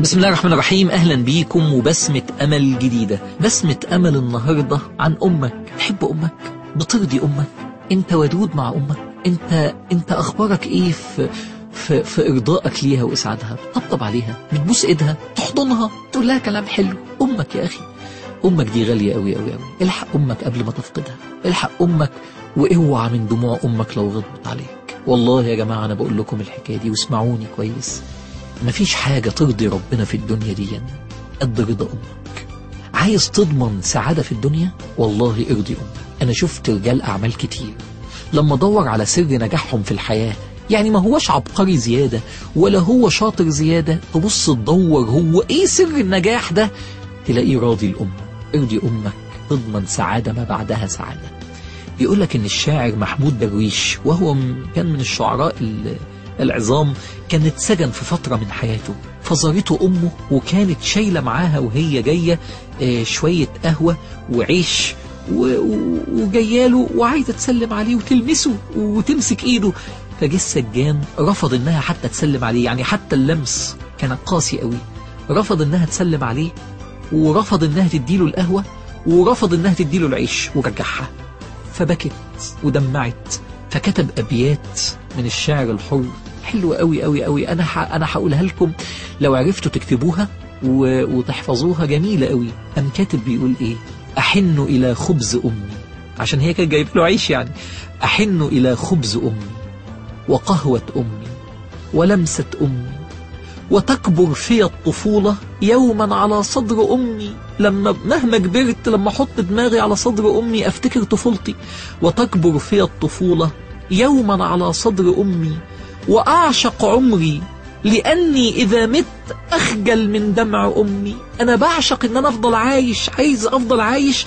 بسم الله الرحمن الرحيم. أهلا بيكم وبسمة أمل جديدة. بسمة أمل النهاردة عن أمك. تحب أمك؟ بترضي أمك. أنت ودود مع أمك. أنت, أنت أخبارك إيه في, في, في إرضائك ليها وإسعادها؟ بتطبطب عليها. بتبوس إيدها. تحضنها. تقول لها كلام حلو. أمك يا أخي. أمك دي غالية أوي أوي أوي. الحق أمك قبل ما تفقدها. الحق أمك وأوعى من دموع أمك لو غضبت عليك. والله يا جماعة أنا بقول لكم الحكاية دي واسمعوني كويس. مفيش حاجة ترضي ربنا في الدنيا دي قد رضا أمك. عايز تضمن سعادة في الدنيا؟ والله ارضي أمك. أنا شفت رجال أعمال كتير. لما دور على سر نجاحهم في الحياة يعني ما هوش عبقري زيادة ولا هو شاطر زيادة. تبص تدور هو إيه سر النجاح ده؟ تلاقيه راضي الأم ارضي أمك. تضمن سعادة ما بعدها سعادة. بيقول لك إن الشاعر محمود درويش وهو كان من الشعراء العظام كان اتسجن في فترة من حياته فزارته أمه وكانت شايلة معاها وهي جاية شوية قهوة وعيش وجياله وعايزة تسلم عليه وتلمسه وتمسك إيده. فجه السجان رفض إنها حتى تسلم عليه يعني حتى اللمس كان قاسي قوي. رفض إنها تسلم عليه ورفض إنها تديله القهوة ورفض إنها تديله العيش ورجعها. فبكت ودمعت فكتب أبيات من الشعر الحر حلوة قوي قوي قوي. أنا. أنا هقولها لكم. لو عرفتوا تكتبوها. وتحفظوها جميلة قوي. أم كاتب بيقول إيه؟ أحن إلى خبز أمي. عشان هي كانت جايب له عيش يعني. أحن إلى خبز أمي وقهوة أمي ولمسة أمي وتكبر في الطفولة يوما على صدر أمي. لما مهما كبرت لما أحط دماغي على صدر أمي أفتكر طفولتي. وتكبر في الطفولة يوما على صدر أمي وأعشق عمري لأني إذا مت أخجل من دمع أمي. أنا بعشق إن أنا أفضل عايش عايز أفضل عايش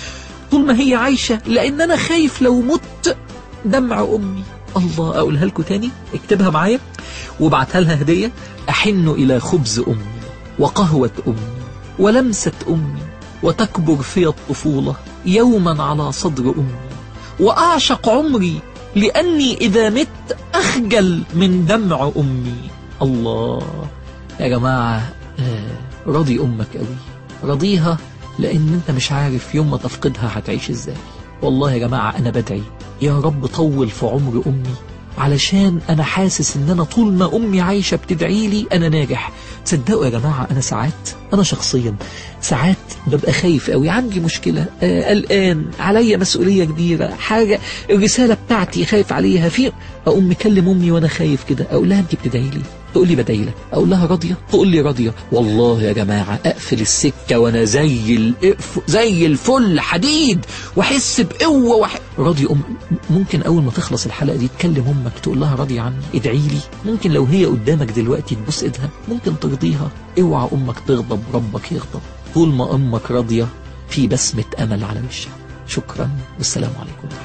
طول ما هي عايشة لأن أنا خايف لو مت دمع أمي. الله أقولها لكم تاني؟ اكتبها معايا وابعتها لها هدية. أحن إلى خبز أمي وقهوة أمي ولمسة أمي وتكبر في الطفولة يوما على صدر أمي. وأعشق عمري لأني إذا مت أخجل من دمع أمي. الله. يا جماعة رضي أمك قوي رضيها لأن أنت مش عارف يوم ما تفقدها هتعيش إزاي. والله يا جماعة أنا بدعي. يا رب طول في عمر أمي. علشان أنا حاسس إن أنا طول ما أمي عايشة بتدعي لي أنا ناجح. تصدقوا يا جماعة أنا ساعات أنا شخصيا ساعات ببقى خايف قوي عندي مشكلة آه قلقان عليا مسؤولية كبيرة حاجة الرسالة بتاعتي خايف عليها في أقوم مكلم أمي وأنا خايف كده أقول لها أنت بتدعي لي؟ تقول لي بدعي لك أقول لها راضية؟ تقول لي راضية. والله يا جماعة أقفل السكة وأنا زي زي الفل حديد وأحس بقوة وح... راضي ام ممكن أول ما تخلص الحلقة دي تكلم أمك تقول لها راضي عني ادعي لي. ممكن لو هي قدامك دلوقتي تبوس إيدها ممكن ترضيها. اوعى أمك تغضب ربك يغضب. طول ما أمك راضية في بسمة أمل على وشها. شكرا والسلام عليكم.